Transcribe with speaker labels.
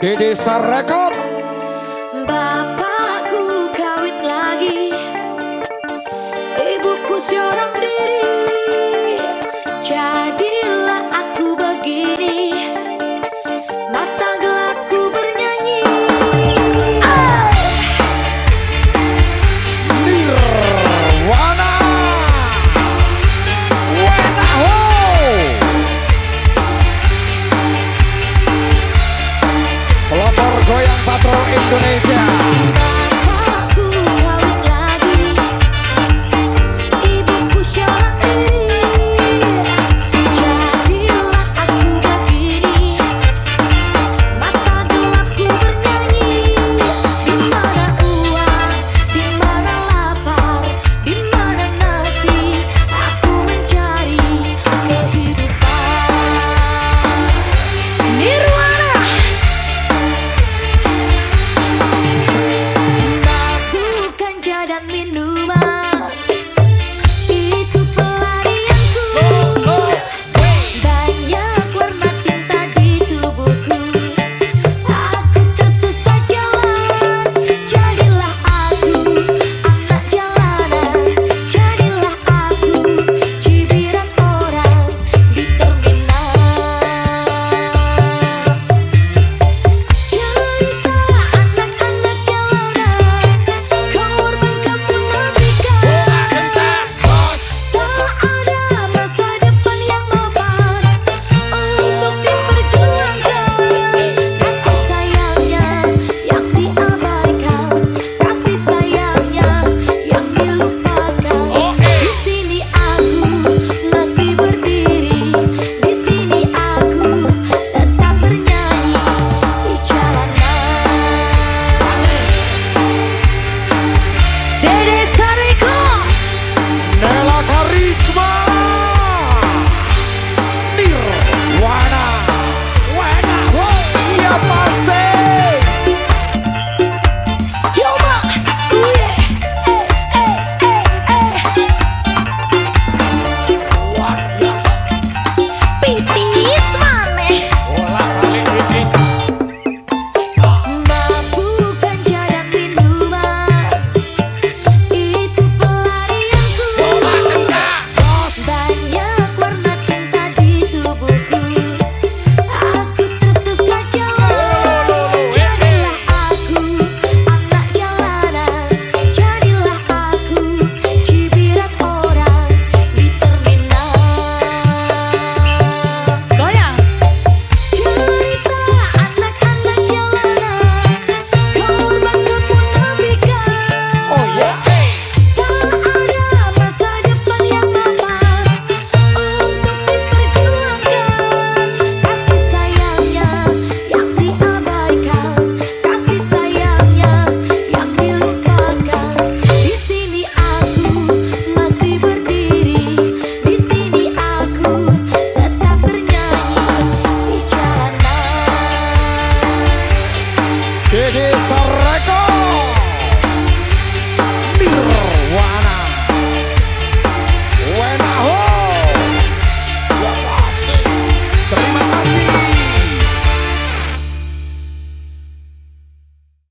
Speaker 1: Sarekop
Speaker 2: Bapakku
Speaker 1: Indonesia